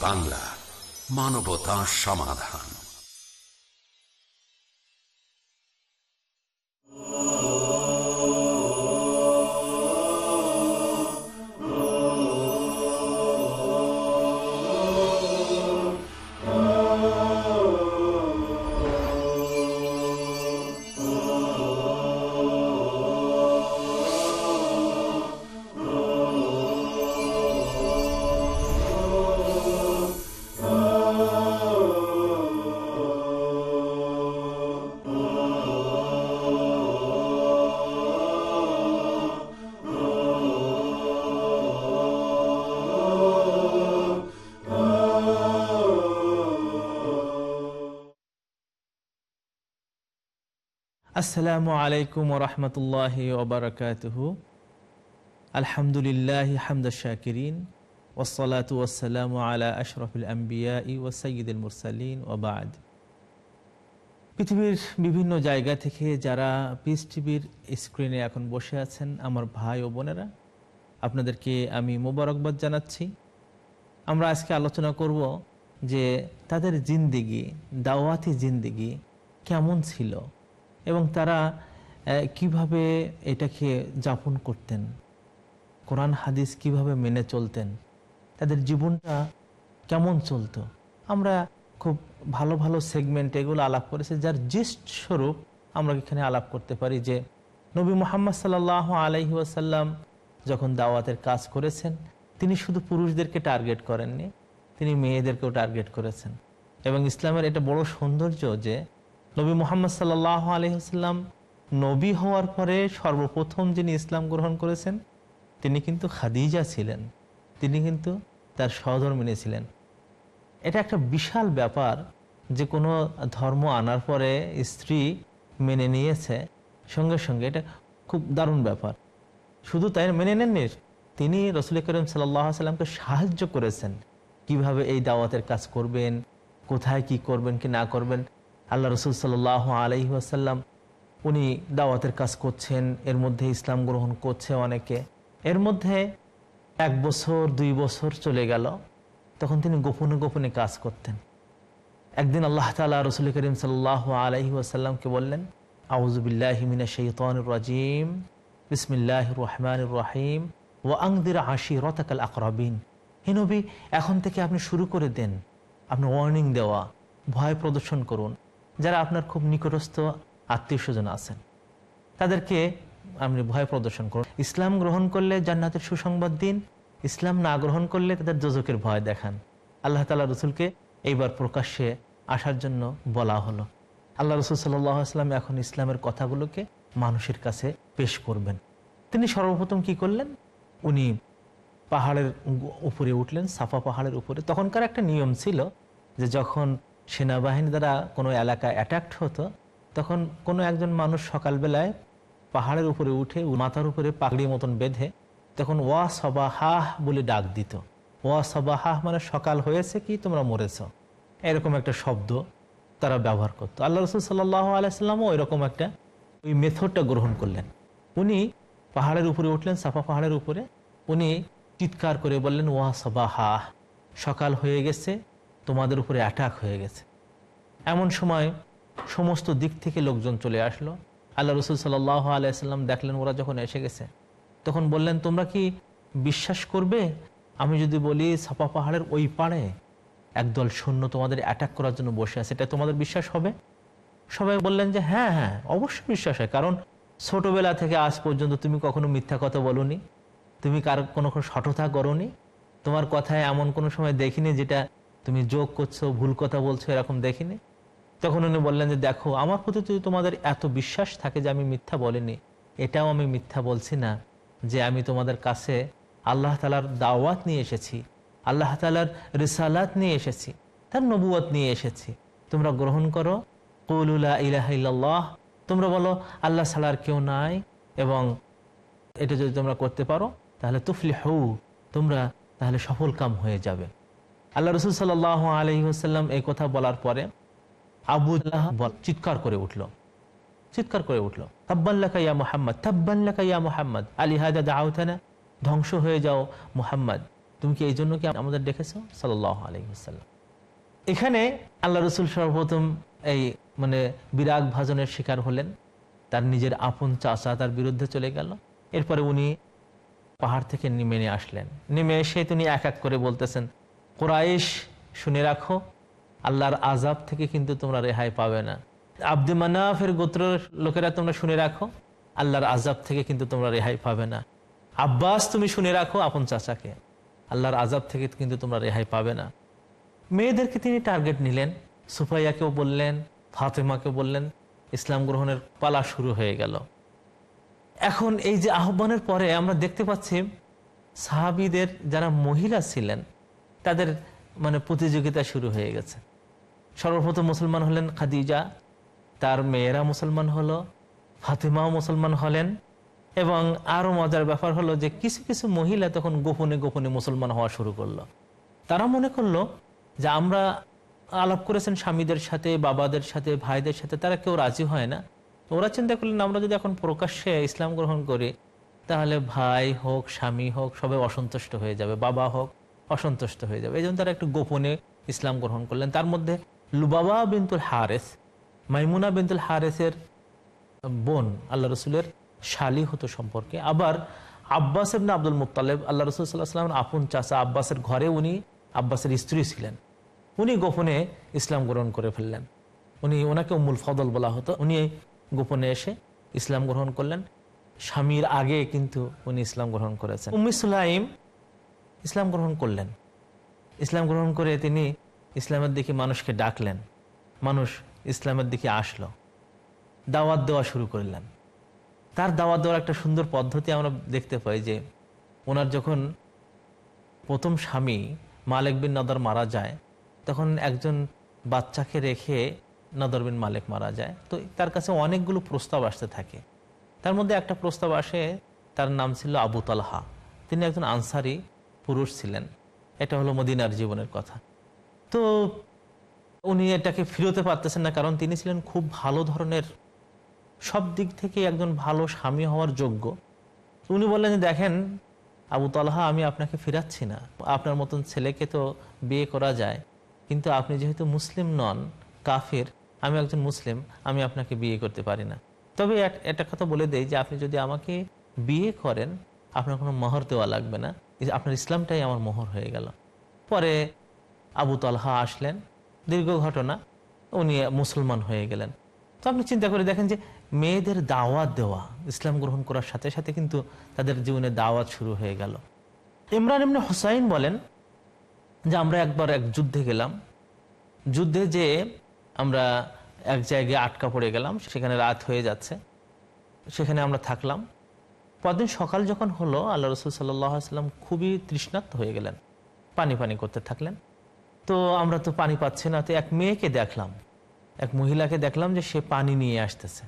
বাংলা মানবতা সমাধান। আসসালামু আলাইকুম রহমতুল্লাহ ওবরাকাতহ আলহামদুলিল্লাহ হামদ শাকিরিন। ওসলাত ওসালাম আলা আশরফুল আম্বিয়া ও সঈদুল মুরসালিন ওবাদ পৃথিবীর বিভিন্ন জায়গা থেকে যারা পিস টিভির স্ক্রিনে এখন বসে আছেন, আমার ভাই ও বোনেরা, আপনাদেরকে আমি মোবারকবাদ জানাচ্ছি। আমরা আজকে আলোচনা করব যে তাদের জিন্দিগি, দাওয়াতি জিন্দিগি কেমন ছিল? এবং তারা কীভাবে এটাকে যাপন করতেন? কোরআন, হাদিস কীভাবে মেনে চলতেন? তাদের জীবনটা কেমন চলতো? আমরা খুব ভালো ভালো সেগমেন্ট এগুলো আলাপ করেছি, যার জিস্ট স্বরূপ আমরা এখানে আলাপ করতে পারি যে, নবী মোহাম্মদ সাল আলহি ওয়াসাল্লাম যখন দাওয়াতের কাজ করেছেন, তিনি শুধু পুরুষদেরকে টার্গেট করেননি, তিনি মেয়েদেরকেও টার্গেট করেছেন। এবং ইসলামের এটা বড় সৌন্দর্য যে নবী মোহাম্মদ সাল্লাহ আলহিহাল্লাম নবী হওয়ার পরে সর্বপ্রথম যিনি ইসলাম গ্রহণ করেছেন, তিনি কিন্তু খাদিজা ছিলেন। তিনি কিন্তু তার সহধর্মিনী ছিলেন। এটা একটা বিশাল ব্যাপার যে কোনো ধর্ম আনার পরে স্ত্রী মেনে নিয়েছে। সঙ্গে সঙ্গে এটা খুব দারুণ ব্যাপার। শুধু তাই মেনে নেননি, তিনি রসুল করিম সাল্লাহ সাল্লামকে সাহায্য করেছেন। কীভাবে এই দাওয়াতের কাজ করবেন, কোথায় কি করবেন কি না করবেন আল্লাহ রসুল সাল আলহি আসাল্লাম উনি দাওয়াতের কাজ করছেন, এর মধ্যে ইসলাম গ্রহণ করছে অনেকে। এর মধ্যে এক বছর, দুই বছর চলে গেল, তখন তিনি গোপনে গোপনে কাজ করতেন। একদিন আল্লাহ তালা রসুল করিম সাল্লাহ আলহি আসাল্লামকে বললেন আউজুবিল্লাহমিনা শৈতন রাজিম বিসমিল্লাহ রহমান রাহিম ও আংদির আশি রতাকাল আকরাবিন হিনবি এখন থেকে আপনি শুরু করে দেন। আপনি ওয়ার্নিং দেওয়া, ভয় প্রদর্শন করুন। যারা আপনার খুব নিকটস্থ আত্মীয় স্বজন আছেন, তাদেরকে আপনি ভয় প্রদর্শন করুন। ইসলাম গ্রহণ করলে জান্নাতের সুসংবাদ দিন, ইসলাম না গ্রহণ করলে তাদের যোজকের ভয় দেখান। আল্লাহ তালা রসুলকে এইবার প্রকাশ্যে আসার জন্য বলা হলো। আল্লাহ রসুল সাল্লাম এখন ইসলামের কথাগুলোকে মানুষের কাছে পেশ করবেন। তিনি সর্বপ্রথম কি করলেন? উনি পাহাড়ের উপরে উঠলেন, সাফা পাহাড়ের উপরে। তখনকার একটা নিয়ম ছিল যে যখন সেনাবাহিনী দ্বারা কোনো এলাকায় অ্যাট্যাক্ট হতো, তখন কোনো একজন মানুষ সকালবেলায় পাহাড়ের উপরে উঠে মাথার উপরে পাগড়ির মতন বেঁধে তখন ওয়া সবা হাহ বলে ডাক দিত। ওয়া সবা হাহ মানে সকাল হয়েছে কি তোমরা মরেছ। এরকম একটা শব্দ তারা ব্যবহার করতো। আল্লাহ রসুল সাল্লাহ আলাইসাল্লামও রকম একটা ওই মেথডটা গ্রহণ করলেন। উনি পাহাড়ের উপরে উঠলেন, সাফা পাহাড়ের উপরে। উনি চিৎকার করে বললেন, ওয়া সবা হাহ সকাল হয়ে গেছে তোমাদের উপরে অ্যাটাক হয়ে গেছে। এমন সময় সমস্ত দিক থেকে লোকজন চলে আসলো। আল্লাহ রসুল সাল্লাহ আলাইসাল্লাম দেখলেন, ওরা যখন এসে গেছে, তখন বললেন, তোমরা কি বিশ্বাস করবে? আমি যদি বলি সাপা পাহাড়ের ওই পাড়ে একদল সৈন্য তোমাদের অ্যাটাক করার জন্য বসে আছে, এটা তোমাদের বিশ্বাস হবে? সবাই বললেন যে হ্যাঁ হ্যাঁ অবশ্যই বিশ্বাস হয়। কারণ ছোটবেলা থেকে আজ পর্যন্ত তুমি কখনো মিথ্যা কথা বলনি। তুমি কার কোনো সঠতা করনি। তোমার কথায় এমন কোনো সময় দেখিনি যেটা তুমি যোগ করছ, ভুল কথা বলছো, এরকম দেখিনি। তখন উনি বললেন যে, দেখো, আমার প্রতি যদি তোমাদের এত বিশ্বাস থাকে যে আমি মিথ্যা বলিনি, এটাও আমি মিথ্যা বলছি না যে আমি তোমাদের কাছে আল্লাহ তালার দাওয়াত নিয়ে এসেছি, আল্লাহ তালার রিসালাত নিয়ে এসেছি, তার নবুয়ত নিয়ে এসেছি। তোমরা গ্রহণ করো কৌলুল্লাহ ইলাহ তোমরা বলো, আল্লাহ সালার কেউ নাই এবং এটা যদি তোমরা করতে পারো, তাহলে তুফলি হউ তোমরা তাহলে সফল কাম হয়ে যাবে। আল্লাহ রসুল সাল আলহি আসাল্লাম এই কথা বলার পরে আবু চিৎকার করে উঠল। চিৎকার করে উঠল। তাব্বাল্লাকা মোহাম্মদ তাব্বাল্লাকা মোহাম্মদ। আলী হাজা দাউথানা ধ্বংস হয়ে যাও মোহাম্মদ। তুমি কি এই জন্য কি আমাদের ডেকেছো? সাল্লাহ আলহিহাল্লাম এখানে আল্লাহ রসুল সর্বপ্রথম এই মানে বিরাগ ভাজনের শিকার হলেন। তার নিজের আপন চাচা তার বিরুদ্ধে চলে গেল। এরপরে উনি পাহাড় থেকে নেমে আসলেন। নেমে এসে তিনি এক এক করে বলতেছেন কোরাইশ, শুনে রাখো, আল্লাহর আজাব থেকে কিন্তু তোমরা রেহাই পাবে না। আব্দে মানাফের গোত্রের লোকেরা তোমরা শুনে রাখো, আল্লাহর আজাব থেকে কিন্তু তোমরা রেহাই পাবে না। আব্বাস, তুমি শুনে রাখো আপন চাচাকে, আল্লাহর আজাব থেকে কিন্তু তোমরা রেহাই পাবে না। মেয়েদেরকে তিনি টার্গেট নিলেন, সুফাইয়াকেও বললেন ফাতেমাকে বললেন, ইসলাম গ্রহণের পালা শুরু হয়ে গেল। এখন এই যে আহ্বানের পরে আমরা দেখতে পাচ্ছি, সাহাবিদের যারা মহিলা ছিলেন তাদের মানে প্রতিযোগিতা শুরু হয়ে গেছে। সর্বপ্রথম মুসলমান হলেন খাদিজা, তার মেয়েরা মুসলমান হলো, ফাতেমাও মুসলমান হলেন এবং আরও মজার ব্যাপার হলো যে কিছু কিছু মহিলা তখন গোপনে গোপনে মুসলমান হওয়া শুরু করল। তারা মনে করল যে আমরা আলাপ করেছেন স্বামীদের সাথে, বাবাদের সাথে, ভাইদের সাথে, তারা কেউ রাজি হয় না। ওরা চিন্তা করলেন, আমরা যদি এখন প্রকাশ্যে ইসলাম গ্রহণ করি, তাহলে ভাই হোক, স্বামী হোক, সবাই অসন্তুষ্ট হয়ে যাবে, বাবা হোক। অসন্তুষ্ট হয়ে যাবে। এই জন্য তারা একটু গোপনে ইসলাম গ্রহণ করলেন। তার মধ্যে লুবাবা বিনতুল হারেস, মাইমুনা বিনতুল হারেসের বোন, আল্লাহ রসুলের শালি হতো সম্পর্কে। আবার আব্বাস ইবনে আব্দুল মুতালেব আল্লাহ রসুল সাল্লাহ সাল্লামের আপন চাচা আব্বাসের ঘরে উনি আব্বাসের স্ত্রী ছিলেন। উনি গোপনে ইসলাম গ্রহণ করে ফেললেন। উনি, ওনাকে উমুল ফদল বলা হতো। উনি গোপনে এসে ইসলাম গ্রহণ করলেন। স্বামীর আগে কিন্তু উনি ইসলাম গ্রহণ করেছেন। উম্মি ইসলাম গ্রহণ করলেন। ইসলাম গ্রহণ করে তিনি ইসলামের দিকে মানুষকে ডাকলেন। মানুষ ইসলামের দিকে আসলো। দাওয়াত দেওয়া শুরু করলেন। তার দাওয়াত দেওয়ার একটা সুন্দর পদ্ধতি আমরা দেখতে পাই যে, ওনার যখন প্রথম স্বামী মালিক বিন নদর মারা যায়, তখন একজন বাচ্চাকে রেখে নদর বিন মালিক মারা যায়। তো তার কাছে অনেকগুলো প্রস্তাব আসতে থাকে। তার মধ্যে একটা প্রস্তাব আসে, তার নাম ছিল আবু তালহা। তিনি একজন আনসারি পুরুষ ছিলেন। এটা হলো মদিনার জীবনের কথা। তো উনি এটাকে ফিরতে পারতেছেন না, কারণ তিনি ছিলেন খুব ভালো ধরনের, সব দিক থেকে একজন ভালো স্বামী হওয়ার যোগ্য। উনি বললেন দেখেন, আবু তালহা, আমি আপনাকে ফিরাচ্ছি না। আপনার মতন ছেলেকে তো বিয়ে করা যায়, কিন্তু আপনি যেহেতু মুসলিম নন, কাফির, আমি একজন মুসলিম, আমি আপনাকে বিয়ে করতে পারি না। তবে এক- একটা কথা বলে দেই যে, আপনি যদি আমাকে বিয়ে করেন, আপনার কোনো মোহর দেওয়া লাগবে না। আপনার ইসলামটাই আমার মোহর হয়ে গেল। পরে আবু তালহা আসলেন, দীর্ঘ ঘটনা, উনি মুসলমান হয়ে গেলেন। তো আপনি চিন্তা করে দেখেন যে মেয়েদের দাওয়াত দেওয়া, ইসলাম গ্রহণ করার সাথে সাথে কিন্তু তাদের জীবনে দাওয়াত শুরু হয়ে গেল। ইমরান ইমনে হুসাইন বলেন যে আমরা একবার এক যুদ্ধে গেলাম। যুদ্ধে যে আমরা এক জায়গায় আটকা পড়ে গেলাম, সেখানে রাত হয়ে যাচ্ছে। সেখানে আমরা থাকলাম। পরদিন সকাল যখন হলো, আল্লাহ রসুল সাল্লাম খুবই তৃষ্ণার্ত হয়ে গেলেন। পানি পানি করতে থাকলেন। তো আমরা তো পানি পাচ্ছি না, তো এক মেয়েকে দেখলাম। এক মহিলাকে দেখলাম যে সে পানি নিয়ে আসতেছে।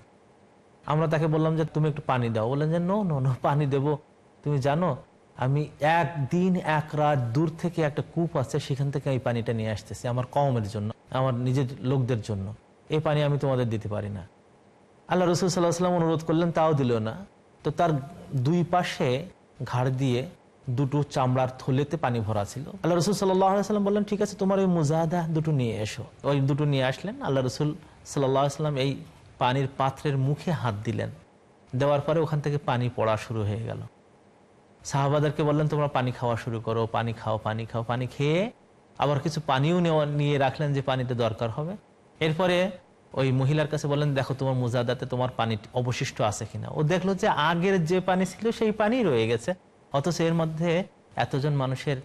আমরা তাকে বললাম যে, তুমি একটু পানি দাও। বললেন যে, নো নো নো, পানি দেব। তুমি জানো, আমি একদিন এক রাত দূর থেকে একটা কূপ আছে, সেখান থেকে এই পানিটা নিয়ে আসতেছি, আমার কমের জন্য, আমার নিজের লোকদের জন্য। এই পানি আমি তোমাদের দিতে পারি না। আল্লাহ রসুল সাল্লাহ সাল্লাম অনুরোধ করলেন, তাও দিল না। তো তার দুই পাশে ঘাড় দিয়ে দুটো চামড়ার থলেতে পানি ভরা ছিল। আল্লাহ রসুল সাল্লাম বললেন, ঠিক আছে, তোমার ওই মুজাহাদা দুটো নিয়ে এসো। ওই দুটো নিয়ে আসলেন। আল্লাহ রসুল সাল্লাম এই পানির পাত্রের মুখে হাত দিলেন। দেওয়ার পরে ওখান থেকে পানি পড়া শুরু হয়ে গেল। সাহাবাদেরকে বললেন, তোমরা পানি খাওয়া শুরু করো, পানি খাও পানি খাও, পানি খেয়ে আবার কিছু পানিও নিয়ে রাখলেন যে পানিতে দরকার হবে। এরপরে ওই মহিলার কাছে বললেন, দেখো, তোমার মুজাদাতে তোমার পানি অবশিষ্ট আছে কিনা? ও দেখল যে আগের যে পানি ছিল, সেই পানি রয়ে গেছে। অথচ এর মধ্যে এতজন মানুষের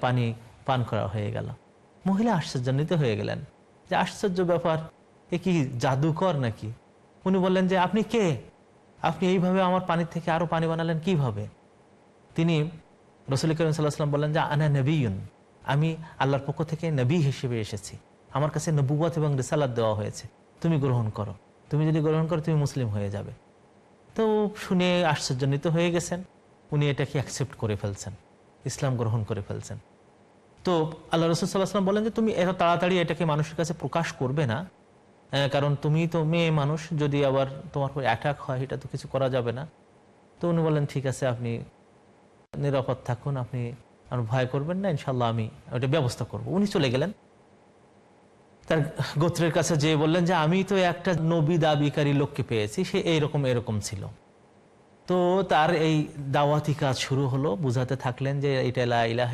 পানি পান করা হয়ে গেল। মহিলা আশ্চর্যান্বিত হয়ে গেলেন যে আশ্চর্য ব্যাপার, এ কি জাদুকর নাকি? উনি বললেন যে, আপনি কে? আপনি এইভাবে আমার পানির থেকে আরও পানি বানালেন কীভাবে? তিনি রসুল করিম সাল্লাহাম বললেন যে, আনা নবীন আমি আল্লাহর পক্ষ থেকে নবী হিসেবে এসেছি। আমার কাছে নবুবত এবং রিসালাত দেওয়া হয়েছে। তুমি গ্রহণ করো। তুমি যদি গ্রহণ করো, তুমি মুসলিম হয়ে যাবে। তো শুনে আশ্চর্যান্বিত হয়ে গেছেন। উনি এটাকে অ্যাকসেপ্ট করে ফেলছেন। ইসলাম গ্রহণ করে ফেলছেন। তো আল্লাহ রসুল সাল্লাহাম বলেন যে, তুমি এত তাড়াতাড়ি এটাকে মানুষের কাছে প্রকাশ করবে না কারণ তুমি তো মেয়ে মানুষ, যদি আবার তোমার উপর অ্যাটাক হয়, এটা তো কিছু করা যাবে না। তো উনি বলেন, ঠিক আছে, আপনি নিরাপদ থাকুন, আপনি আর ভয় করবেন না ইনশাল্লাহ আমি ওটা ব্যবস্থা করব। উনি চলে গেলেন। তার গোত্রের কাছে যেয়ে বললেন যে, আমি তো একটা নবী দাবিকারী লোককে পেয়েছি, সে এইরকম এরকম ছিল। তো তার এই দাওয়াতি কাজ শুরু হলো। বুঝাতে থাকলেন যে, এটা ইলাহ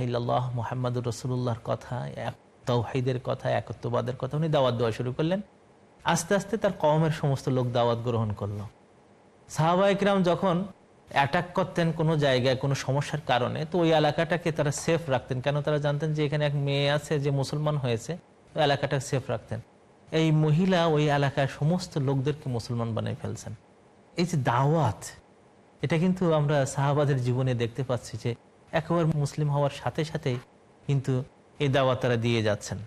মোহাম্মদুর রসুল্লাহর কথা, এক তৌহাইদের কথা, একত্ববাদের কথা। উনি দাওয়াত দেওয়া শুরু করলেন। আস্তে আস্তে তার কমের সমস্ত লোক দাওয়াত গ্রহণ করল। সাহাবা ইকরাম যখন অ্যাটাক করতেন কোনো জায়গায়, কোনো সমস্যার কারণে, তো ওই এলাকাটাকে তারা সেফ রাখতেন। কেন তারা জানতেন যে, এখানে এক মেয়ে আছে যে মুসলমান হয়েছে। এলাকাটা সেফ রাখতেন। এই মহিলা ওই এলাকার সমস্ত লোকদেরকে মুসলমান বানিয়ে ফেলছেন। এই যে দাওয়াত, এটা কিন্তু আমরা সাহাবাদের জীবনে দেখতে পাচ্ছি যে একেবারে মুসলিম হওয়ার সাথে সাথেই কিন্তু এই দাওয়াত তারা দিয়ে যাচ্ছেন।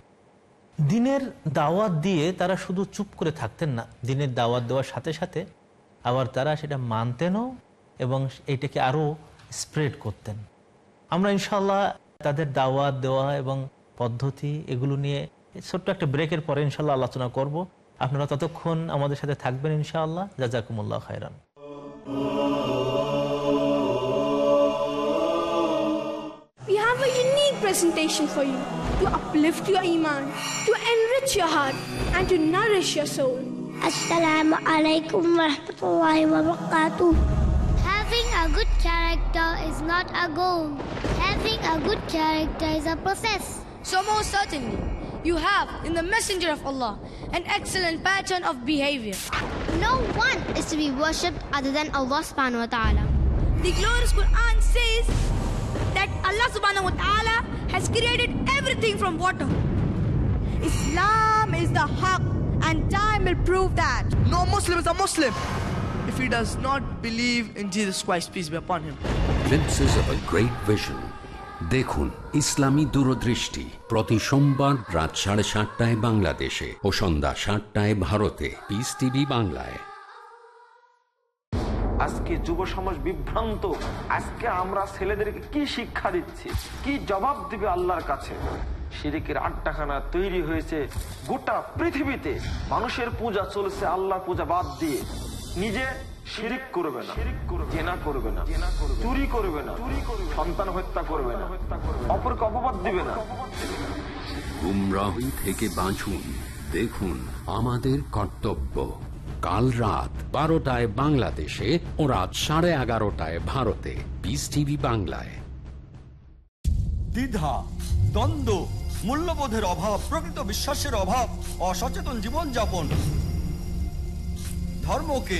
দিনের দাওয়াত দিয়ে তারা শুধু চুপ করে থাকতেন না, দিনের দাওয়াত দেওয়ার সাথে সাথে আবার তারা সেটা মানতেনও এবং এইটাকে আরও স্প্রেড করতেন। আমরা ইনশাল্লাহ তাদের দাওয়াত দেওয়া এবং পদ্ধতি এগুলো নিয়ে ছোট্ট একটা ব্রেকের পরে ইনশাল্লাহ আলোচনা করব আপনারা ততক্ষণ আমাদের সাথে থাকবেন ইনশাআল্লাহ জাজাকুমুল্লাহ খায়রান We have a unique presentation for you to uplift your iman, to enrich your heart, and to nourish your soul. Assalamu alaikum warahmatullahi wabarakatuh. Having a good character is not a goal. Having a good character is a process. So most certainly, you have in the Messenger of Allah an excellent pattern of behavior. No one is to be worshipped other than Allah subhanahu wa ta'ala. The glorious Quran says that Allah subhanahu wa ta'ala has created everything from water. Islam is the haq and time will prove that. No Muslim is a Muslim if he does not believe in Jesus Christ, peace be upon him. Glimpses of a great vision. দেখুন ইসলামী দূরদৃষ্টি প্রতি সোমবার রাত সাড়ে সাতটায় বাংলাদেশে ও সন্ধ্যা সাতটায় ভারতে। Piece TV বাংলায়। আজকে যুব সমাজ বিভ্রান্ত। আজকে আমরা ছেলেদেরকে কি শিক্ষা দিচ্ছি? কি জবাব দিবে আল্লাহর কাছে? শিরিকের আড্ডাখানা তৈরি হয়েছে গোটা পৃথিবীতে। মানুষের পূজা চলছে আল্লাহ পূজা বাদ দিয়ে। নিজে শিরিক করবে না জেনা করবে না চুরি করবে না সন্তান হত্যা করবে না অপরকে অপবাদ দিবে না। গুমরাহি থেকে বাঁচুন দেখুন আমাদের কর্তব্য। কাল রাত বারোটায় বাংলাদেশে ও রাত সাড়ে এগারোটায় ভারতে। পিস টিভি বাংলায়। দ্বিধা দ্বন্দ্ব মূল্যবোধের অভাব প্রকৃত বিশ্বাসের অভাব অসচেতন জীবনযাপন। ধর্মকে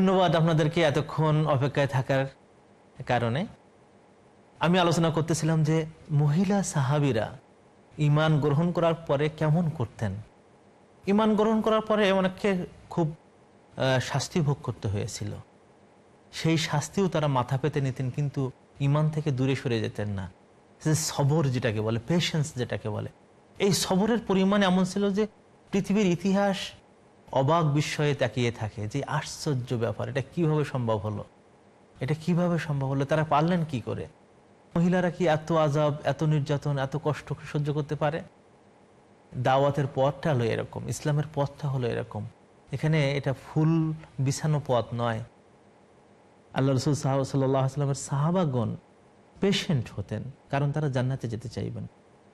ধন্যবাদ আপনাদেরকে এতক্ষণ অপেক্ষায় থাকার কারণে। আমি আলোচনা করতেছিলাম যে মহিলা সাহাবিরা ইমান গ্রহণ করার পরে কেমন করতেন? ইমান গ্রহণ করার পরে অনেককে খুব শাস্তি ভোগ করতে হয়েছিল। সেই শাস্তিও তারা মাথা পেতে নিতেন, কিন্তু ইমান থেকে দূরে সরে যেতেন না। যে সবর যেটাকে বলে পেশেন্স যেটাকে বলে। এই সবরের পরিমাণ এমন ছিল যে পৃথিবীর ইতিহাস অবাক বিস্ময়ে তাকিয়ে থাকে যে আশ্চর্য ব্যাপার, এটা কীভাবে সম্ভব হলো? এটা কীভাবে সম্ভব হলো? তারা পারলেন কি করে? মহিলারা কি এত আজাব এত নির্যাতন, এত কষ্ট সহ্য করতে পারে? দাওয়াতের পথটা হলো এরকম, ইসলামের পথটা হলো এরকম। এখানে এটা ফুল বিছানো পথ নয়। আল্লাহ রসুল সাল্লামের সাহাবাগণ পেশেন্ট হতেন, কারণ তারা জান্নাতে যেতে চাইবেন,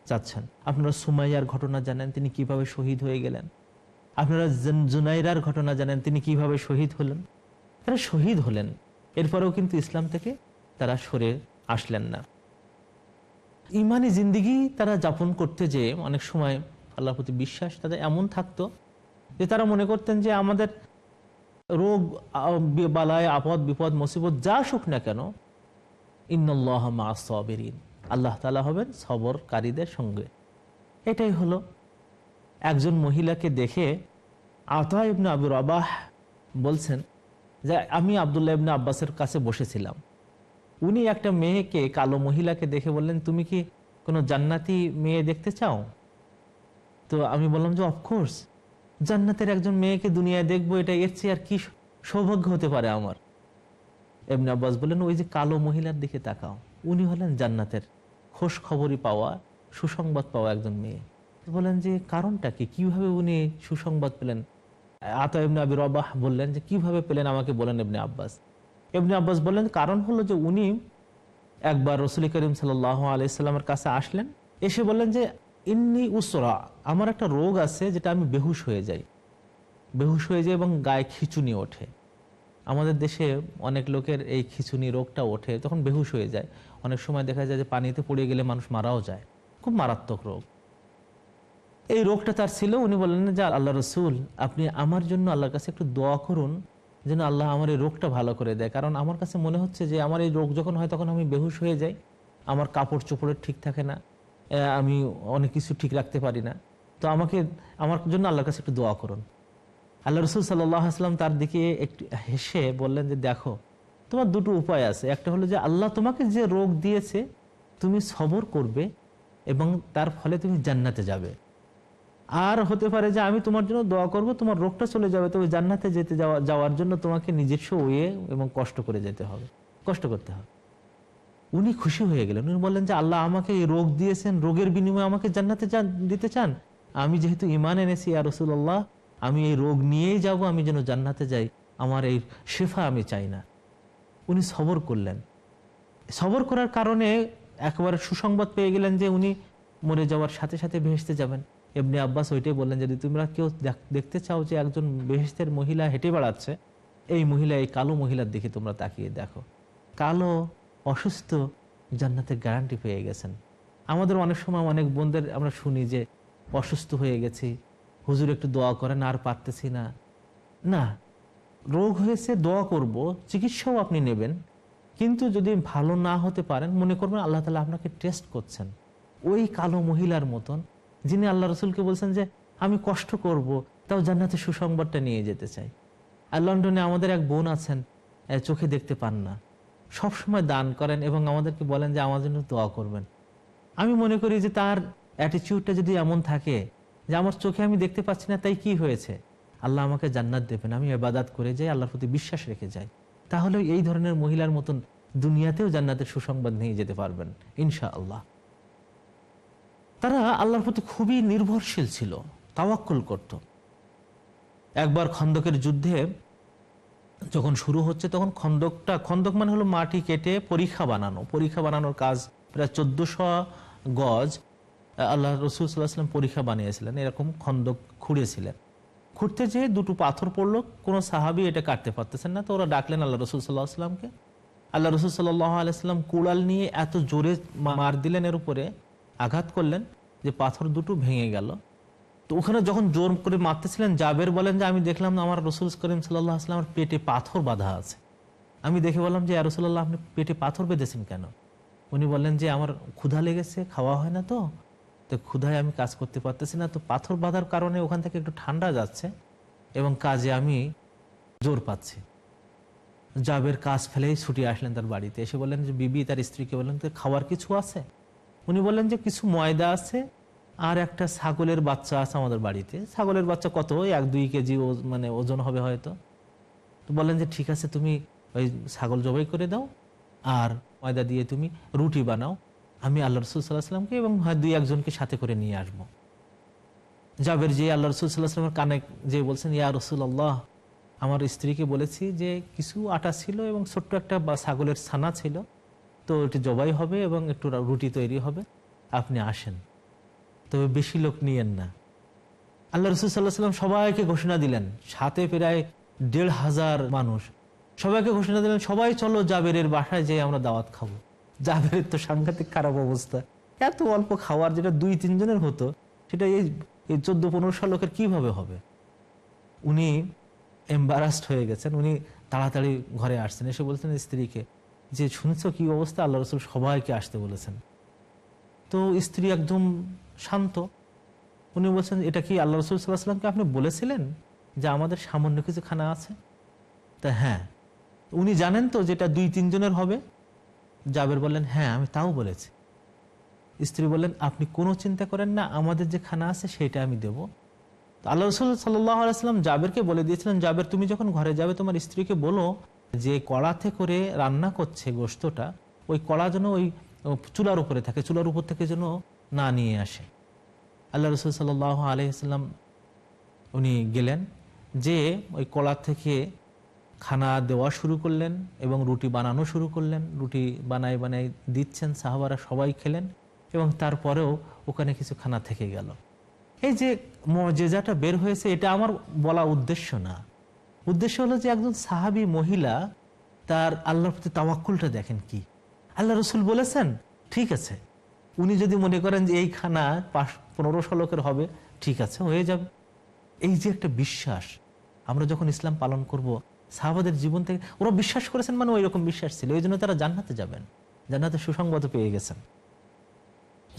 চাচ্ছেন। আপনারা সুমাইয়ার ঘটনা জানেন, তিনি কীভাবে শহীদ হয়ে গেলেন। আপনারা জুন- জুনাইরার ঘটনা জানেন, তিনি কীভাবে শহীদ হলেন? তারা শহীদ হলেন। এরপরেও কিন্তু ইসলাম থেকে তারা সরে আসলেন না। ইমানি জিন্দিগি তারা যাপন করতে যে অনেক সময় আল্লাহর প্রতি বিশ্বাস তাদের এমন থাকতো যে তারা মনে করতেন যে আমাদের রোগ, বালায় আপদ, বিপদ, মুসিবত যা সুখ না কেন ইন্নআল্লাহ মা সবেরিন। আল্লাহ তালা হবেন সবরকারীদের সঙ্গে। এটাই হলো একজন মহিলাকে দেখে আতা ইবনে আবু রবাহ বলছেন যে, আমি আবদুল্লাহ ইবনে আব্বাসের কাছে বসেছিলাম। উনি একটা মেয়েকে, কালো মহিলাকে দেখে বললেন, তুমি কি কোনো জান্নাতি মেয়ে দেখতে চাও? তো আমি বললাম যে অফকোর্স জান্নাতের একজন মেয়েকে দুনিয়ায় দেখব, এটা এর চেয়ে আর কি সৌভাগ্য হতে পারে আমার। এমনি আব্বাস বললেন, ওই যে কালো মহিলার দিকে তাকাও। উনি হলেন জান্নাতের খোঁজ খবরই পাওয়া, সুসংবাদ পাওয়া একজন মেয়ে। বলেন যে, কারণটা কি? কীভাবে উনি সুসংবাদ পেলেন? আতা এমনি আবি বললেন যে, কীভাবে পেলেন আমাকে? বলেন এমনি আব্বাস। এমনি আব্বাস বললেন, কারণ হলো যে, উনি একবার রসুল করিম সাল আলাইসাল্লামের কাছে আসলেন, এসে বললেন যে, ইন্নি উসরা, আমার একটা রোগ আছে যেটা আমি বেহুশ হয়ে যাই। বেহুশ হয়ে যায় এবং গায়ে খিচুনি ওঠে। আমাদের দেশে অনেক লোকের এই খিচুনি রোগটা ওঠে, তখন বেহুশ হয়ে যায়। অনেক সময় দেখা যায় যে, পানিতে পড়ে গেলে মানুষ মারাও যায়। খুব মারাত্মক রোগ। এই রোগটা তার ছিল, উনি বললেন যে, আল্লাহ রসুল, আপনি আমার জন্য আল্লাহর কাছে একটু দোয়া করুন, যেন আল্লাহ আমার এই রোগটা ভালো করে দেয়। কারণ আমার কাছে মনে হচ্ছে যে, আমার এই রোগ যখন হয় তখন আমি বেহুশ হয়ে যাই, আমার কাপড় চোপড়ের ঠিক থাকে না আমি অনেক কিছু ঠিক রাখতে পারি না। তো আমাকে, আমার জন্য আল্লাহর কাছে একটু দোয়া করুন। আল্লাহ রসুল সাল্লাম তার দিকে একটু হেসে বললেন যে, দেখো, তোমার দুটো উপায় আছে। একটা হলো যে, আল্লাহ তোমাকে যে রোগ দিয়েছে, তুমি সবর করবে এবং তার ফলে তুমি জান্নাতে যাবে। আর হতে পারে যে আমি তোমার জন্য দোয়া করব, তোমার রোগটা চলে যাবে, তবে জান্নাতে যেতে যাওয়া যাওয়ার জন্য তোমাকে নিজস্ব ওয়ে এবং কষ্ট করে যেতে হবে, কষ্ট করতে হবে। উনি খুশি হয়ে গেলেন। উনি বললেন যে, আল্লাহ আমাকে এই রোগ দিয়েছেন, রোগের বিনিময়ে আমাকে জান্নাতে দিতে চান। আমি যেহেতু ইমান এনেছি আর রসুল্লাহ আমি এই রোগ নিয়েই যাব, আমি যেন জান্নাতে যাই। আমার এই শেফা আমি চাই না। উনি সবর করলেন। সবর করার কারণে একেবারে সুসংবাদ পেয়ে গেলেন যে, উনি মরে যাওয়ার সাথে সাথে ভেসতে যাবেন। এমনি আব্বাস ওইটাই বললেন যদি তোমরা কেউ দেখতে চাও যে একজন বেহেস্তের মহিলা হেঁটে বেড়াচ্ছে? এই মহিলা, এই কালো মহিলার দিকে তোমরা তাকিয়ে দেখো। কালো, অসুস্থ, জান্নাতের গ্যারান্টি পেয়ে গেছেন। আমাদের অনেক সময় অনেক বোনদের আমরা শুনি যে, অসুস্থ হয়ে গেছি, হুজুর একটু দোয়া করেন, আর পারতেছি না। না, রোগ হয়েছে, দোয়া করব, চিকিৎসাও আপনি নেবেন। কিন্তু যদি ভালো না হতে পারেন, মনে করবেন আল্লাহ তালা আপনাকে টেস্ট করছেন। ওই কালো মহিলার মতন যিনি আল্লাহ রসুলকে বলছেন যে, আমি কষ্ট করব, তাও জান্নাতে সুসংবাদটা নিয়ে যেতে চাই। আর লন্ডনে আমাদের এক বোন আছেন চোখে দেখতে পান না। সব সময় দান করেন এবং আমাদেরকে বলেন যে, আমার জন্য দোয়া করবেন। আমি মনে করি যে, তার অ্যাটিচিউডটা যদি এমন থাকে যে, আমার চোখে আমি দেখতে পাচ্ছি না, তাই কি হয়েছে? আল্লাহ আমাকে জান্নাত দেবেন। আমি এবাদাত করে যাই, আল্লাহর প্রতি বিশ্বাস রেখে যাই। তাহলে এই ধরনের মহিলার মতন দুনিয়াতেও জান্নাতের সুসংবাদ নিয়ে যেতে পারবেন ইনশা আল্লাহ তারা আল্লাহর প্রতি খুবই নির্ভরশীল ছিল, তাওয়াক্কুল করত। একবার খন্দকের যুদ্ধে যখন শুরু হচ্ছে, তখন খন্দকটা, খন্দক মানে হলো মাটি কেটে পরীক্ষা বানানো। পরীক্ষা বানানোর কাজ প্রায় চোদ্দশো গজ আল্লাহ রসুল সাল্লাহাম পরীক্ষা বানিয়েছিলেন। এরকম খন্দক খুঁড়েছিলেন। খুঁড়তে যেয়ে দুটো পাথর পড়ল, কোনো সাহাবি এটা কাটতে পারতেছেন না, তো ওরা ডাকলেন আল্লাহ রসুল সাল্লাহ আসলামকে আল্লাহ রসুল সাল্লাহ আলাইসাল্লাম কুড়াল নিয়ে এত জোরে মার দিলেন এর উপরে আঘাত করলেন যে পাথর দুটো ভেঙে গেল। তো ওখানে যখন জোর করে মারতেছিলেন, জাবের বলেন যে, আমি দেখলাম আমার রসুল করিম সাল্লাহ আসলামের পেটে পাথর বাঁধা আছে। আমি দেখে বললাম যে রসুল্লাহ আপনি পেটে পাথর বেঁধেছেন কেন? উনি বললেন যে, আমার ক্ষুধা লেগেছে, খাওয়া হয় না তো। তো ক্ষুধায় আমি কাজ করতে পারতেছি না। তো পাথর বাঁধার কারণে ওখান থেকে একটু ঠান্ডা যাচ্ছে এবং কাজে আমি জোর পাচ্ছি। জাবের কাজ ফেলেই ছুটি আসলেন তার বাড়িতে। এসে বললেন যে, বিবি, তার স্ত্রীকে বললেন তো খাওয়ার কিছু আছে? উনি বললেন যে কিছু ময়দা আছে আর একটা ছাগলের বাচ্চা আছে আমাদের বাড়িতে। ছাগলের বাচ্চা কত? এক দুই কেজি মানে ওজন হবে হয়তো। তো বললেন যে ঠিক আছে, তুমি ওই ছাগল জবাই করে দাও আর ময়দা দিয়ে তুমি রুটি বানাও। আমি আল্লাহ রসুল সাল্লাহ সাল্লামকে এবং হয়, দুই একজনকে সাথে করে নিয়ে আসব। জাবের যে আল্লাহ রসুল সাল্লাহ সাল্লামের কানে যে বলছেন, ইয়া রসুল আল্লাহ আমার স্ত্রীকে বলেছি যে কিছু আটা ছিল এবং ছোট্ট একটা ছাগলের ছানা ছিল। তো এটি জবাই হবে এবং একটু রুটি তৈরি হবে। আপনি আসেন। তবে বেশি লোক নিয়েন না। আল্লাহ রসুল সাল্লাহ সাল্লাম সবাইকে ঘোষণা দিলেন, সাথে প্রায় দেড় হাজার মানুষ। সবাইকে ঘোষণা দিলেন, সবাই চলো জাবেরের বাসায় যেয়ে আমরা দাওয়াত খাব। জাবেরের তো সাংঘাতিক খারাপ অবস্থা। এত অল্প খাওয়ার যেটা দুই তিনজনের হতো, সেটা এই এই চোদ্দ পনেরোশো লোকের কীভাবে হবে? উনি এম্বারাস্ট হয়ে গেছেন। উনি তাড়াতাড়ি ঘরে আসছেন। এসে বলছেন, স্ত্রীকে যে শুনেছ কি অবস্থা? আল্লাহ রসুল সবাইকে আসতে বলেছেন। তো স্ত্রী একদম শান্ত। উনি বলছেন, এটা কি আল্লাহ রসুল সাল্লাহ সাল্লামকে আপনি বলেছিলেন যে আমাদের সামান্য কিছু খানা আছে? তা হ্যাঁ। উনি জানেন তো যেটা দুই তিনজনের হবে। জাবের বললেন হ্যাঁ আমি তাও বলেছি। স্ত্রী বললেন, আপনি কোনো চিন্তা করেন না, আমাদের যে খানা আছে সেইটা আমি দেবো। আল্লাহ রসুল সাল্লাহ আলাইসাল্লাম জাবেরকে বলে দিয়েছিলেন, জাবের, তুমি যখন ঘরে যাবে, তোমার স্ত্রীকে বলো যে কড়াতে করে রান্না করছে গোস্তটা ওই কড়া যেন ওই চুলার উপরে থাকে, চুলার উপর থেকে যেন না নিয়ে আসে। আল্লাহ রসুল সাল্লাহ আলহিসাল্লাম উনি গেলেন, যে ওই কড়া থেকে খানা দেওয়া শুরু করলেন এবং রুটি বানানো শুরু করলেন। রুটি বানাই বানাই দিচ্ছেন, সাহাবারা সবাই খেলেন এবং তারপরেও ওখানে কিছু খানা থেকে গেল। এই যে মজেজাটা বের হয়েছে, এটা আমার বলা উদ্দেশ্য না। উদ্দেশ্য হলো যে একজন সাহাবি মহিলা, তার আল্লাহর প্রতি তাওয়াক্কুলটা দেখেন কি? আল্লাহ রসুল বলেছেন, ঠিক আছে, উনি যদি মনে করেন যে এই খানা পাঁচ, পনেরো ষোলোকের হবে, ঠিক আছে, হয়ে যাবে। এই যে একটা বিশ্বাস, আমরা যখন ইসলাম পালন করব, সাহাবাদের জীবন থেকে, ওরা বিশ্বাস করেছেন মানে ওই রকম বিশ্বাস ছিল, এই জন্য তারা জান্নাতে যাবেন, জান্নাতে সুসংবাদ পেয়ে গেছেন।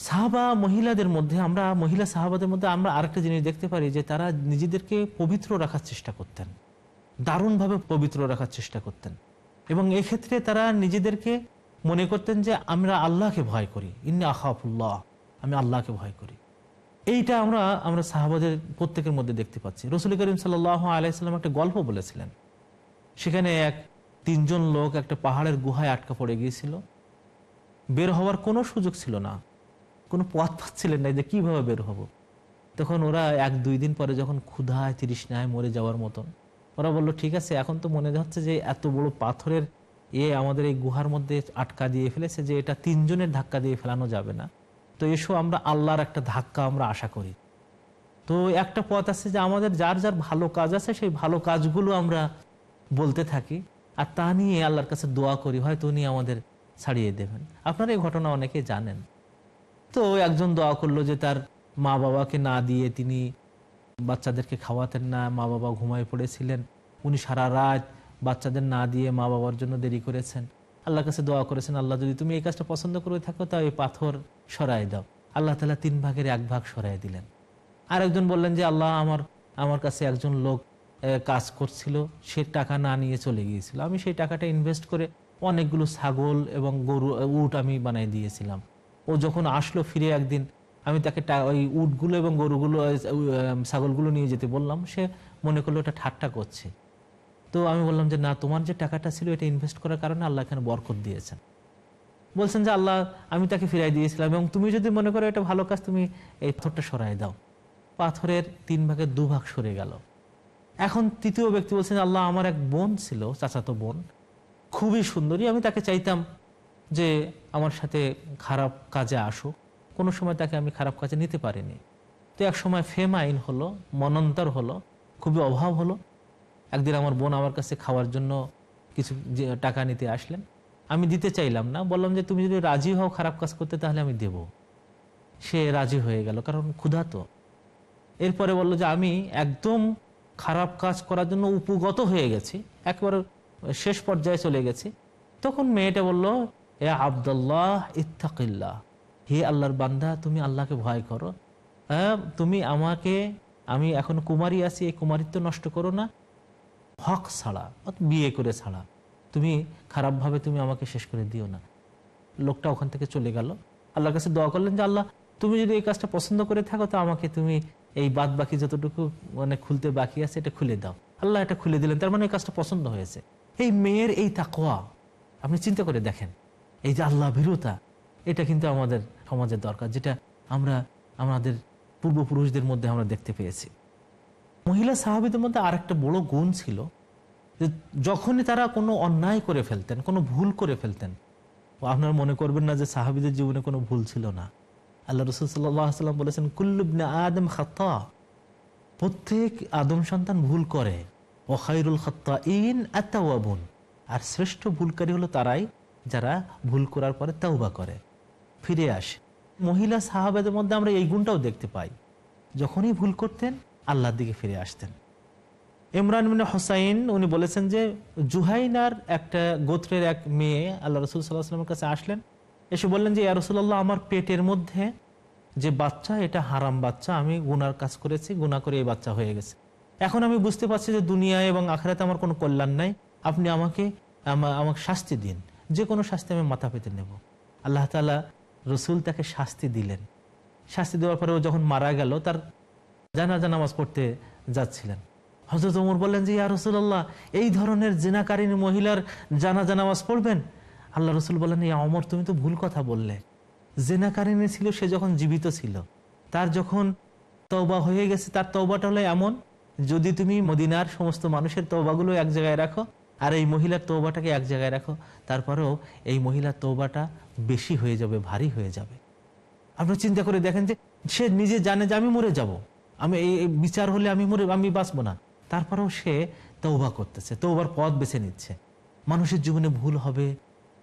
সাহাবা মহিলাদের মধ্যে, আমরা মহিলা সাহাবাদের মধ্যে আমরা আরেকটা জিনিস দেখতে পারি যে তারা নিজেদেরকে পবিত্র রাখার চেষ্টা করতেন। দারুণভাবে পবিত্র রাখার চেষ্টা করতেন। এবং এক্ষেত্রে তারা নিজেদেরকে মনে করতেন যে, আমরা আল্লাহকে ভয় করি। ইন্নি আখাফুল্লাহ, আমি আল্লাহকে ভয় করি। এইটা আমরা আমরা সাহাবাদের প্রত্যেকের মধ্যে দেখতে পাচ্ছি। রসুল করিম সাল আলাইসাল্লাম একটা গল্প বলেছিলেন। সেখানে এক তিনজন লোক একটা পাহাড়ের গুহায় আটকা পড়ে গিয়েছিল। বের হওয়ার কোনো সুযোগ ছিল না। কোনো পথ পাচ্ছিলেন না যে, কীভাবে বের হব? তখন ওরা এক দুই দিন পরে যখন ক্ষুধায়, তৃষ্ণায় মরে যাওয়ার মতন ওরা বলল, ঠিক আছে, এখন তো মনে হচ্ছে যে এত বড় পাথরের এ আমাদের এই গুহার মধ্যে আটকা দিয়ে ফেলেছে যে এটা তিনজনের ধাক্কা দিয়ে ফেলানো যাবে না। তো এসো, আমরা আল্লাহর একটা ধাক্কা আমরা আশা করি। তো একটা পথ আছে যে আমাদের যার যার ভালো কাজ আছে, সেই ভালো কাজগুলো আমরা বলতে থাকি। আর তা নিয়ে আল্লাহর কাছে দোয়া করি, হয়তো উনি আমাদের ছাড়িয়ে দেবেন। আপনারা এই ঘটনা অনেকে জানেন। তো একজন দোয়া করল যে তার মা বাবাকে না দিয়ে তিনি বাচ্চাদেরকে খাওয়াতেন না মা বাবা ঘুমায় পড়েছিলেন। উনি সারা রাত বাচ্চাদের না দিয়ে মা বাবার জন্য দেরি করেছেন। আল্লাহর কাছে দোয়া করেছেন, আল্লাহ, যদি তুমি এই কাজটা পছন্দ করে থাকো তা এই পাথর সরাই দাও। আল্লাহ তালা তিন ভাগের এক ভাগ সরাই দিলেন। আরেকজন বললেন যে, আল্লাহ, আমার আমার কাছে একজন লোক কাজ করছিল। সে টাকা না নিয়ে চলে গিয়েছিল। আমি সেই টাকাটা ইনভেস্ট করে অনেকগুলো ছাগল এবং গরু উট আমি বানাই দিয়েছিলাম। ও যখন আসলো ফিরে একদিন আমি তাকে ওই উটগুলো এবং গরুগুলো ছাগলগুলো নিয়ে যেতে বললাম। সে মনে করল এটা ঠাট্টা করছে। তো আমি বললাম যে, না, তোমার যে টাকাটা ছিল এটা ইনভেস্ট করার কারণে আল্লাহ এখানে বরকত দিয়েছেন। বলছেন যে, আল্লাহ, আমি তাকে ফিরাই দিয়েছিলাম এবং তুমি যদি মনে করো এটা ভালো কাজ, তুমি এই পাথরটা সরাই দাও। পাথরের তিন ভাগের দু ভাগ সরে গেল। এখন তৃতীয় ব্যক্তি বলছেন, আল্লাহ, আমার এক বোন ছিল, চাচাতো বোন, খুবই সুন্দরী। আমি তাকে চাইতাম যে আমার সাথে খারাপ কাজে আসুক। কোনো সময় তাকে আমি খারাপ কাজে নিতে পারিনি। তো এক সময় ফেমাইন হলো, মনন্তর হলো, খুবই অভাব হলো। একদিন আমার বোন আমার কাছে খাওয়ার জন্য কিছু টাকা নিতে আসলেন। আমি দিতে চাইলাম না, বললাম যে তুমি যদি রাজি হও খারাপ কাজ করতে, তাহলে আমি দেব। সে রাজি হয়ে গেল, কারণ ক্ষুধা তো। এরপরে বলল যে আমি একদম খারাপ কাজ করার জন্য উপগত হয়ে গেছি, একবারে শেষ পর্যায়ে চলে গেছি। তখন মেয়েটা বলল, এ আবদুল্লাহ, ইত্তাকিল্লাহ। হে আল্লাহর বান্দা, তুমি আল্লাহকে ভয় করো। হ্যাঁ তুমি আমাকে, আমি এখন কুমারী আছি, এই কুমারিত্ব নষ্ট করো না। হক ছাড়া বিয়ে করে ছাড়া, তুমি খারাপভাবে তুমি আমাকে শেষ করে দিও না। লোকটা ওখান থেকে চলে গেল। আল্লাহর কাছে দোয়া করলেন যে, আল্লাহ, তুমি যদি এই কাজটা পছন্দ করে থাকো, তো আমাকে তুমি এই বাদ বাকি যতটুকু মানে খুলতে বাকি আছে, এটা খুলে দাও। আল্লাহ এটা খুলে দিলেন, তার মানে এই কাজটা পছন্দ হয়েছে। এই মেয়ের এই তাকোয়া আপনি চিন্তা করে দেখেন। এই যে আল্লাহ ভীরতা এটা কিন্তু আমাদের সমাজের দরকার, যেটা আমরা, আমাদের পূর্বপুরুষদের মধ্যে আমরা দেখতে পেয়েছি। মহিলা সাহাবিদের মধ্যে আর একটা বড় গুণ ছিল যে যখনই তারা কোনো অন্যায় করে ফেলতেন, কোনো ভুল করে ফেলতেন, আপনারা মনে করবেন না যে সাহাবিদের জীবনে কোনো ভুল ছিল না। আল্লাহ রসুল সাল্লাম বলেছেন কুল্লুবনে আদম খাত্তা। প্রত্যেক আদম সন্তান ভুল করে। ও খাইরুল খত্তা ইন আত্মাবুন আর শ্রেষ্ঠ ভুলকারী হলো তারাই যারা ভুল করার পরে তাওবা করে। ফিরে আসে। মহিলা সাহাবাদের মধ্যে আমরা এই গুণটাও দেখতে পাই। যখনই ভুল করতেন, আল্লাহর দিকে ফিরে আসতেন। ইমরান মিন হোসাইন, উনি বলেছেন যে, জুহাইনার একটা গোত্রের এক মেয়ে, আল্লাহ রসুল সাল্লাহ সাল্লাহামের কাছে আসলেন। এসে বললেন যে রসুল্লাহ আমার পেটের মধ্যে যে বাচ্চা, এটা হারাম বাচ্চা, আমি গুনার কাজ করেছি গুণা করে এই বাচ্চা হয়ে গেছে। এখন আমি বুঝতে পারছি যে, দুনিয়া এবং আখড়াতে আমার কোনো কল্যাণ নাই। আপনি আমাকে আমাকে শাস্তি দিন। যে কোনো শাস্তি আমি মাথা পেতে নেব। আল্লাহ তালা রসুল তাকে শাস্তি দিলেন। শাস্তি দেওয়ার পরে ও যখন মারা গেল, তার জানাজা নামাজ পড়তে যাচ্ছিলেন। হজরত ওমর বললেন যে, ইয়া রসুল্লাহ এই ধরনের জেনাকারিনী মহিলার জানাজা নামাজ পড়বেন? আল্লাহ রসুল বললেন, ইয়া অমর তুমি তো ভুল কথা বললে। জেনাকারিনী ছিল, সে যখন জীবিত ছিল, তার যখন তওবা হয়ে গেছে, তার তওবাটা হলো এমন, যদি তুমি মদিনার সমস্ত মানুষের তওবাগুলো এক জায়গায় রাখো আর এই মহিলার তওবাটাকে এক জায়গায় রাখো, তারপরেও এই মহিলার তওবাটা বেশি হয়ে যাবে, ভারী হয়ে যাবে। আপনার চিন্তা করে দেখেন যে সে নিজে জানে যে আমি মরে যাব। আমি এই বিচার হলে আমি মরে, আমি বাঁচবো না। তারপরেও সে তৌবা করতেছে তৌবার পথ বেছে নিচ্ছে। মানুষের জীবনে ভুল হবে,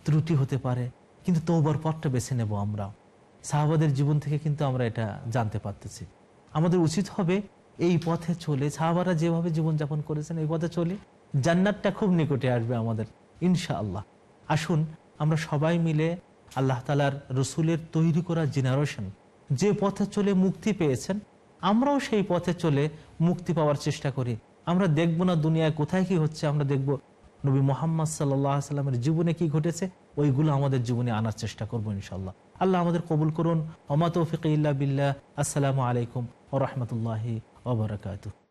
ত্রুটি হতে পারে, কিন্তু তৌবার পথটা বেছে নেব আমরা সাহাবাদের জীবন থেকে কিন্তু আমরা এটা জানতে পারতেছি। আমাদের উচিত হবে এই পথে চলে, সাহাবারা যেভাবে জীবনযাপন করেছেন, এই পথে চলে। জান্নাতটা খুব নিকটে আসবে আমাদের, ইনশাআল্লাহ। আসুন, আমরা সবাই মিলে আল্লাহ তালার রসুলের তৈরি করা জেনারেশন, যে পথে চলে মুক্তি পেয়েছেন, আমরাও সেই পথে চলে মুক্তি পাওয়ার চেষ্টা করি। আমরা দেখব না দুনিয়ায় কোথায় কি হচ্ছে, আমরা দেখব নবী মোহাম্মদ সাল্লাহ সাল্লামের জীবনে কি ঘটেছে, ওইগুলো আমাদের জীবনে আনার চেষ্টা করব ইনশাল্লাহ আল্লাহ আমাদের কবুল করুন। ওমা তৌফিক ইল্লা বিল্লাহ। আসসালামু আলাইকুম ও রহমতুল্লাহি ওবরাকাতু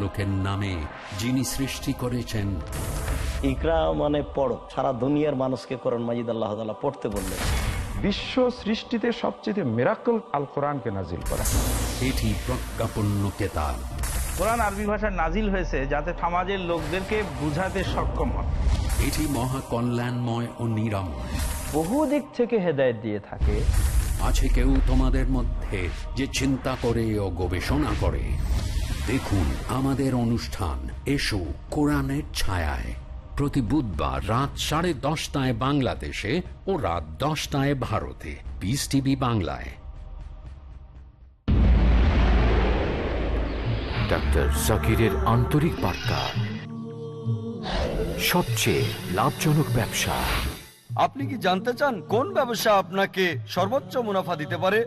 প্রতিপালকের নামে যিনি সৃষ্টি করেছেন। ইকরা মানে পড়ো। সারা দুনিয়ার মানুষকে কোরআন মাজিদ আল্লাহ তাআলা পড়তে বললেন। বিশ্ব সৃষ্টিতে সবচেয়ে মেরাকল আল কোরআনকে নাজিল করা। এটি প্রজ্ঞাপন্য কেতাব কোরআন আরবি ভাষায় নাজিল হয়েছে যাতে সমাজের লোকদেরকে বুঝাতে সক্ষম হয়। এটি মহা কল্যাণময় ও নিরাময়। বহু দিক থেকে হেদায়েত দিয়ে থাকে। আছে কেউ তোমাদের মধ্যে যে চিন্তা করে ও গবেষণা করে। দেখুন আমাদের অনুষ্ঠান। এসো কোরআনের ছায়ায়। প্রতি বুধবার রাত সাড়ে দশটায় বাংলাদেশে ও রাত দশটায় ভারতে। পিস টিভি বাংলায়। ডাক্তার জাকিরের আন্তরিক বার্তা। সবচেয়ে লাভজনক ব্যবসা। আপনি কি জানতে চান কোন ব্যবসা আপনাকে সর্বোচ্চ মুনাফা দিতে পারে?